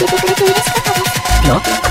教えてくれて嬉しかったです。